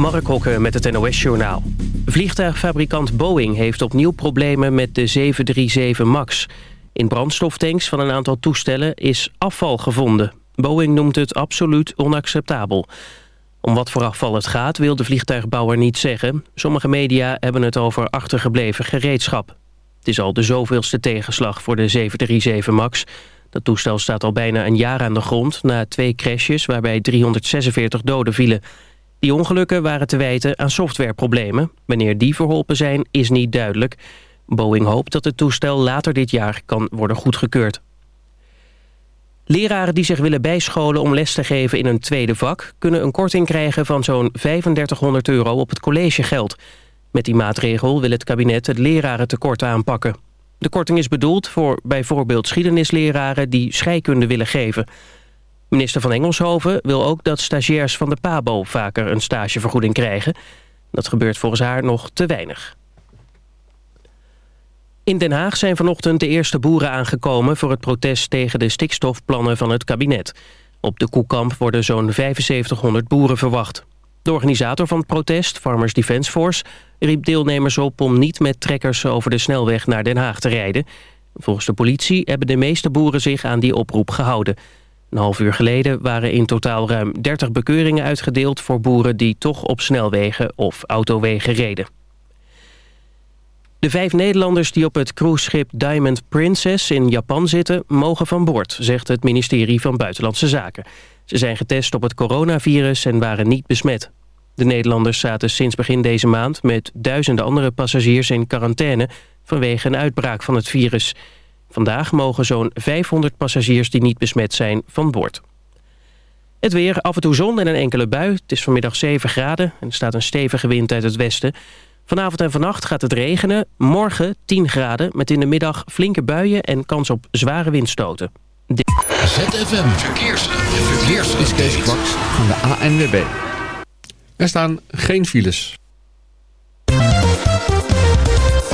Mark Hokke met het NOS-journaal. Vliegtuigfabrikant Boeing heeft opnieuw problemen met de 737 MAX. In brandstoftanks van een aantal toestellen is afval gevonden. Boeing noemt het absoluut onacceptabel. Om wat voor afval het gaat wil de vliegtuigbouwer niet zeggen. Sommige media hebben het over achtergebleven gereedschap. Het is al de zoveelste tegenslag voor de 737 MAX. Dat toestel staat al bijna een jaar aan de grond... na twee crashes waarbij 346 doden vielen... Die ongelukken waren te wijten aan softwareproblemen. Wanneer die verholpen zijn is niet duidelijk. Boeing hoopt dat het toestel later dit jaar kan worden goedgekeurd. Leraren die zich willen bijscholen om les te geven in een tweede vak... kunnen een korting krijgen van zo'n 3500 euro op het collegegeld. Met die maatregel wil het kabinet het lerarentekort aanpakken. De korting is bedoeld voor bijvoorbeeld geschiedenisleraren... die scheikunde willen geven... Minister van Engelshoven wil ook dat stagiairs van de PABO vaker een stagevergoeding krijgen. Dat gebeurt volgens haar nog te weinig. In Den Haag zijn vanochtend de eerste boeren aangekomen... voor het protest tegen de stikstofplannen van het kabinet. Op de Koekamp worden zo'n 7500 boeren verwacht. De organisator van het protest, Farmers Defence Force... riep deelnemers op om niet met trekkers over de snelweg naar Den Haag te rijden. Volgens de politie hebben de meeste boeren zich aan die oproep gehouden... Een half uur geleden waren in totaal ruim 30 bekeuringen uitgedeeld... voor boeren die toch op snelwegen of autowegen reden. De vijf Nederlanders die op het cruiseschip Diamond Princess in Japan zitten... mogen van boord, zegt het ministerie van Buitenlandse Zaken. Ze zijn getest op het coronavirus en waren niet besmet. De Nederlanders zaten sinds begin deze maand... met duizenden andere passagiers in quarantaine... vanwege een uitbraak van het virus... Vandaag mogen zo'n 500 passagiers die niet besmet zijn van boord. Het weer, af en toe zon en een enkele bui. Het is vanmiddag 7 graden en er staat een stevige wind uit het westen. Vanavond en vannacht gaat het regenen. Morgen 10 graden met in de middag flinke buien en kans op zware windstoten. ZFM Verkeers. Verkeers. is Kees Kwaks van de ANWB. Er staan geen files.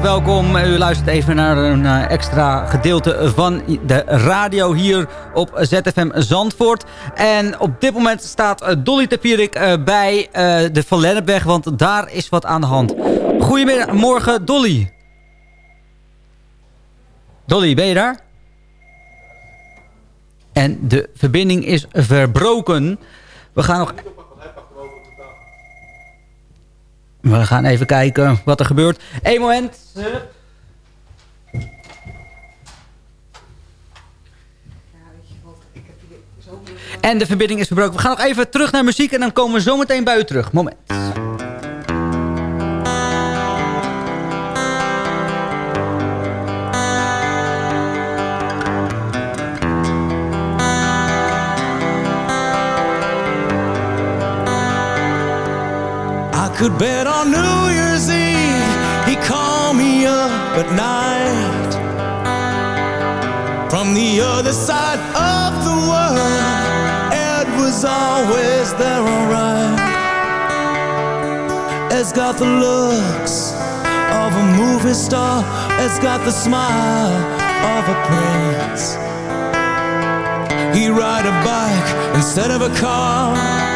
welkom. U luistert even naar een eh, extra gedeelte van de radio hier op ZFM Zandvoort. En op dit moment staat eh, Dolly Tapierik eh, bij de Van Lennepweg, want daar is wat aan de hand. Goedemorgen Dolly. Dolly, ben je daar? En de verbinding is verbroken. We gaan nog we gaan even kijken wat er gebeurt. Eén moment. En de verbinding is verbroken. We gaan nog even terug naar muziek en dan komen we zo meteen bij u terug. Moment. could bet on New Year's Eve. He called me up at night. From the other side of the world Ed was always there alright. Ed's got the looks of a movie star. Ed's got the smile of a prince. He'd ride a bike instead of a car.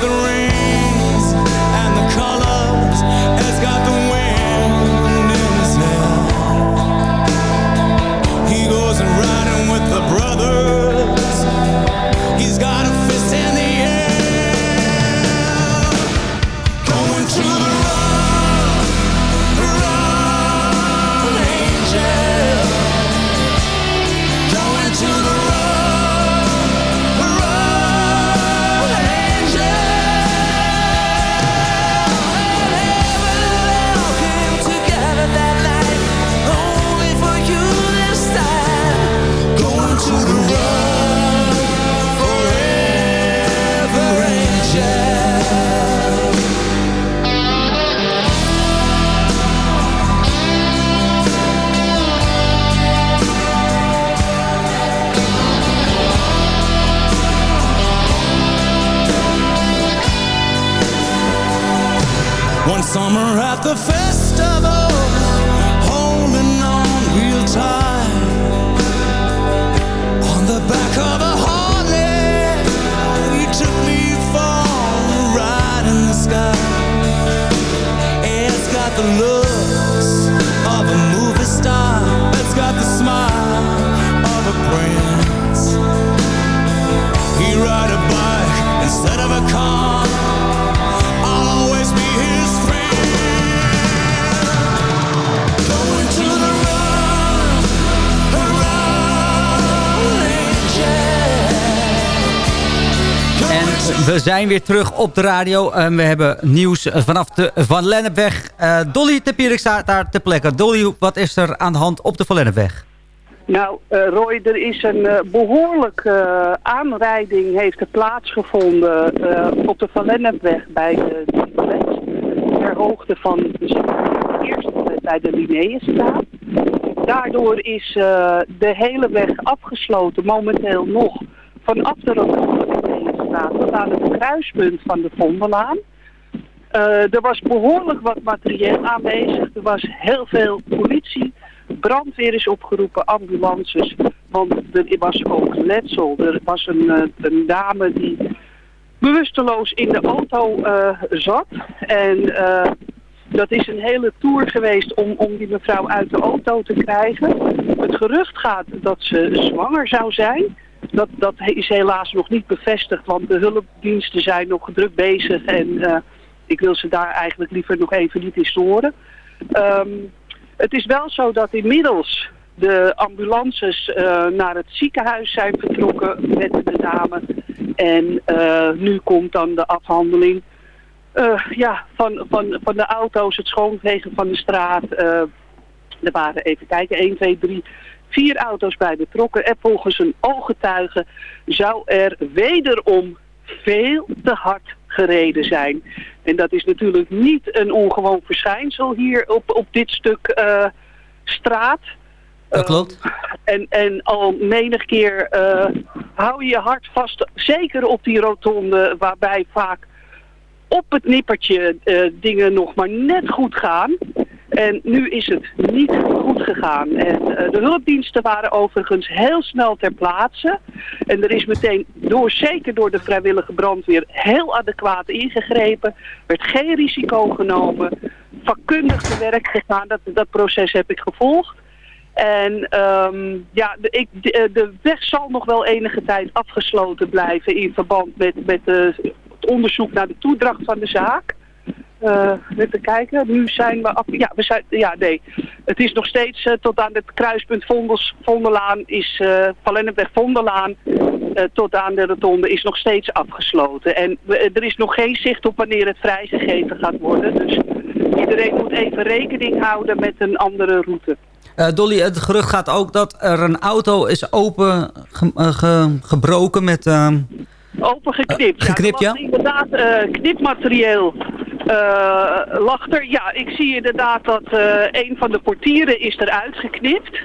the ring. At the festival, holding on real tight. On the back of a Harley, he took me for a ride in the sky. It's got the looks we zijn weer terug op de radio. En we hebben nieuws vanaf de Van Lennepweg. Eh, Dolly Tepierik staat daar te plekken. Dolly, wat is er aan de hand op de Van Lennepweg? Nou, eh, Roy, er is een eh, behoorlijke eh, aanrijding heeft plaatsgevonden eh, op de Van Lennepweg bij de toilet. Ter hoogte van de eerste bij de Linnaeusstraat. Daardoor is eh, de hele weg afgesloten, momenteel nog, vanaf de rotonde Linnaeusstraat tot aan het kruispunt van de Vondelaan. Eh, er was behoorlijk wat materieel aanwezig. Er was heel veel politie. Brandweer is opgeroepen, ambulances. Want er was ook letsel. Er was een, eh, een dame die bewusteloos in de auto eh, zat. En dat is een hele tour geweest om, om die mevrouw uit de auto te krijgen. Het gerucht gaat dat ze zwanger zou zijn. Dat, dat is helaas nog niet bevestigd, want de hulpdiensten zijn nog druk bezig. En eh, ik wil ze daar eigenlijk liever nog even niet in storen. Ehm, het is wel zo dat inmiddels de ambulances eh, naar het ziekenhuis zijn vertrokken met de dame. En eh, nu komt dan de afhandeling ja, van, van, van de auto's, het schoonvegen van de straat. er waren, even kijken, 1, 2, 3, vier auto's bij betrokken. En volgens een ooggetuige zou er wederom veel te hard gereden zijn. En dat is natuurlijk niet een ongewoon verschijnsel hier op, op dit stuk eh, straat. Dat klopt. En, en al menig keer eh, hou je je hart vast, zeker op die rotonde, waarbij vaak op het nippertje eh, dingen nog maar net goed gaan. En nu is het niet goed gegaan. En eh, de hulpdiensten waren overigens heel snel ter plaatse. En er is meteen, door, zeker door de vrijwillige brandweer, heel adequaat ingegrepen. werd geen risico genomen. Vakkundig te werk gegaan. Dat, dat proces heb ik gevolgd. En ehm, ja, de, ik, de, de weg zal nog wel enige tijd afgesloten blijven in verband met, met de, het onderzoek naar de toedracht van de zaak. Eh, even kijken, nu zijn we af... Ja, we zijn, ja nee. Het is nog steeds eh, tot aan het kruispunt Vondels, Vondelaan is... eh Van Lennepweg Vondelaan eh, tot aan de rotonde is nog steeds afgesloten. En er is nog geen zicht op wanneer het vrijgegeven gaat worden. Dus iedereen moet even rekening houden met een andere route. Eh, Dolly, het gerucht gaat ook dat er een auto is open ge- eh, ge- gebroken met... ehm, Open geknipt. geknipt, ja. er Inderdaad, eh, knipmaterieel eh lag er. Ja, ik zie inderdaad dat eh, een van de portieren is eruit geknipt.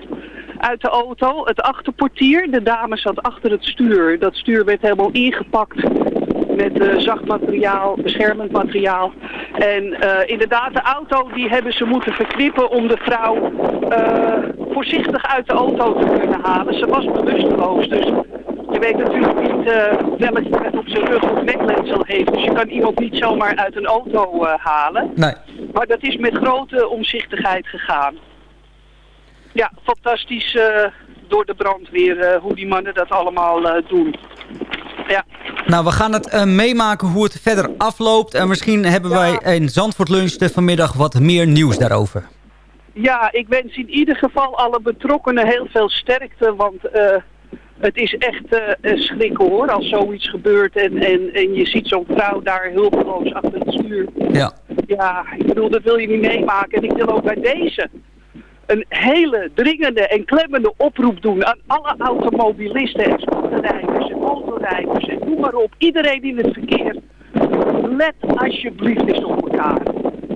Uit de auto. Het achterportier. De dame zat achter het stuur. Dat stuur werd helemaal ingepakt met zacht materiaal, beschermend materiaal. En inderdaad, de auto die hebben ze moeten verknippen om de vrouw voorzichtig uit de auto te kunnen halen. Ze was bewusteloos, dus je weet natuurlijk niet eh welk iemand op zijn rug of nekletsel heeft. Dus je kan iemand niet zomaar uit een auto eh, halen. Nee. Maar dat is met grote omzichtigheid gegaan. Ja, fantastisch eh, door de brandweer hoe die mannen dat allemaal doen. Ja. Nou, we gaan het meemaken hoe het verder afloopt. En misschien hebben wij in Zandvoort Lunch vanmiddag wat meer nieuws daarover. Ja, ik wens in ieder geval alle betrokkenen heel veel sterkte, want het is echt een schrikken hoor, als zoiets gebeurt en, en, en je ziet zo'n vrouw daar hulpeloos achter het stuur. Ja. Ja, ik bedoel, dat wil je niet meemaken. En ik wil ook bij deze een hele dringende en klemmende oproep doen aan alle automobilisten en scooterrijders en motorrijders en noem maar op. Iedereen in het verkeer. Let alsjeblieft eens op elkaar.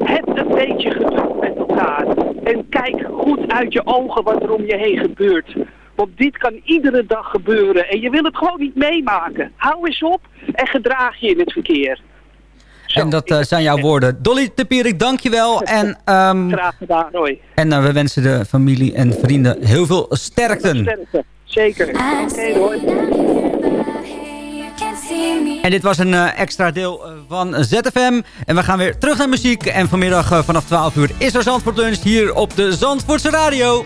Heb een beetje geduld met elkaar. En kijk goed uit je ogen wat er om je heen gebeurt. Want dit kan iedere dag gebeuren en je wil het gewoon niet meemaken. Hou eens op en gedraag je in het verkeer. En dat eh, zijn jouw woorden. Dolly Tepierik, dankjewel. En, um, Graag gedaan, hoi. En eh, we wensen de familie en vrienden heel veel sterkte. Sterkte, zeker. En dit was een eh, extra deel van ZFM. En we gaan weer terug naar muziek. En vanmiddag vanaf 12 uur is er Zandvoort Lunch hier op de Zandvoortse Radio.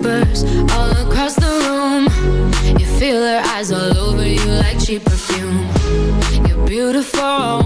whispers all across the room. You feel her eyes all over you like cheap perfume. You're beautiful.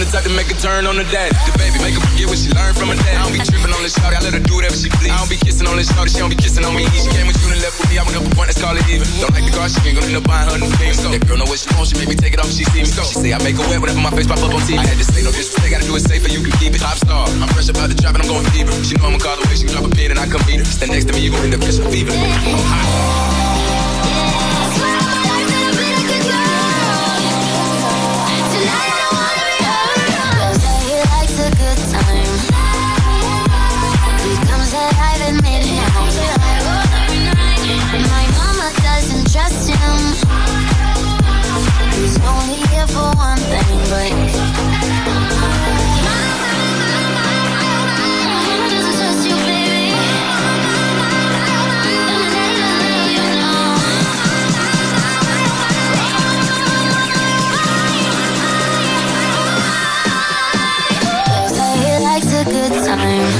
I'm the type to make a turn on the dad. The baby make her forget what she learned from her dad. I don't be tripping on this shawty, I let her do whatever she please. I don't be kissing on this shawty, she don't be kissing on me. She came with you and left with me, I went up a point, let's call it even. Don't like the car, she ain't gonna end up buying her new things. So that girl know what she wants, she make me take it off, she see me. So she say I make her wet whenever my face pop up on TV. I had to say no disrespect, gotta do it safer, you can keep it. Pop star, I'm fresh about the trap and I'm going fever. She know I'ma call the way she drop a pin and I come meet her. Stand next to me, you gon' end up catching fever. Hot. I'm.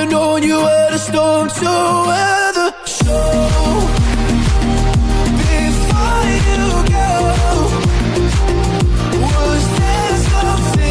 Have known you were the storm to weather. So before you go, was there something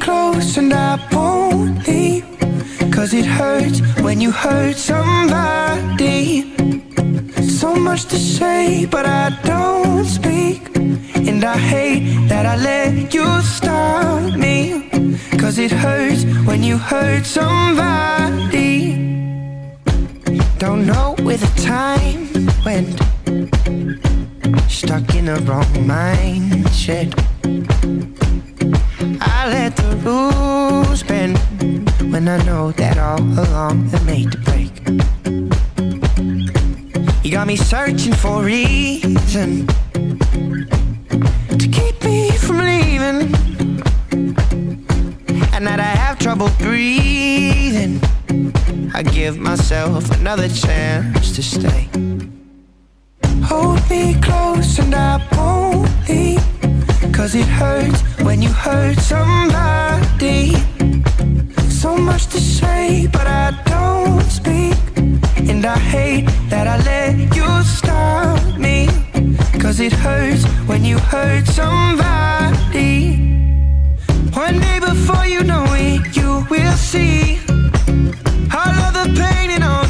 Close and I won't leave. Cause it hurts when you hurt somebody. So much to say, but I don't speak. And I hate that I let you stop me. Cause it hurts when you hurt somebody. Don't know where the time went. Stuck in the wrong mindset. I let the rules bend when I know that all along they're made to break. You got me searching for a reason to keep me from leaving, and that I have trouble breathing. I give myself another chance to stay. Hold me close and I won't leave. Cause it hurts when you hurt somebody. So much to say, but I don't speak. And I hate that I let you stop me. Cause it hurts when you hurt somebody. One day before you know it, you will see all of the pain and all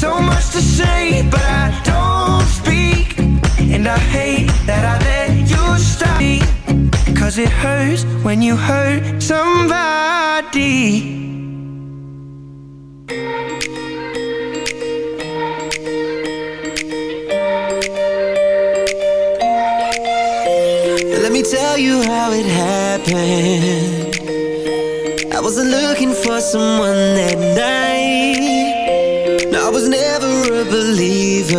So much to say, but I don't speak. And I hate that I let you stop me. Cause it hurts when you hurt somebody. Let me tell you how it happened. I wasn't looking for someone that night.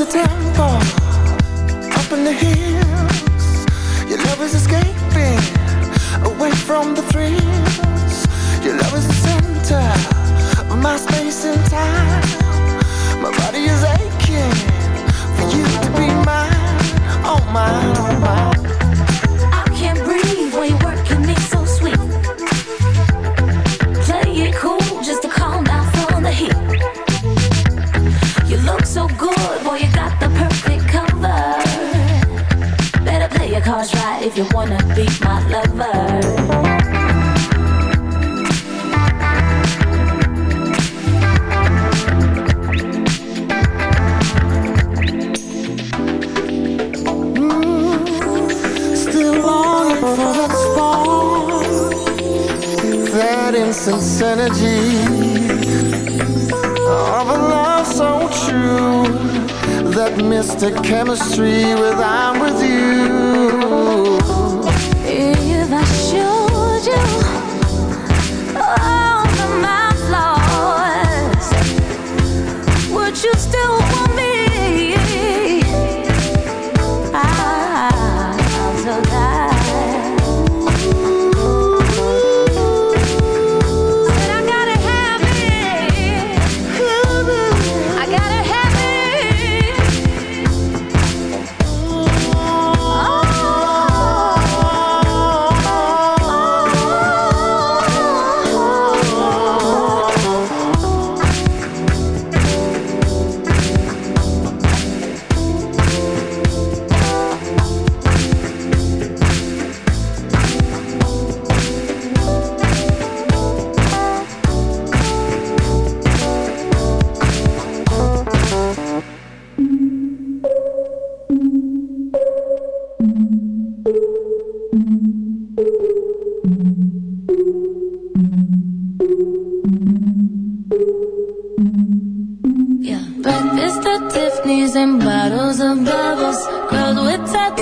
a temple up in the hills. Your love is escaping away from the you wanna be my lover. Mm, sense energy of a love so true that mystic chemistry with our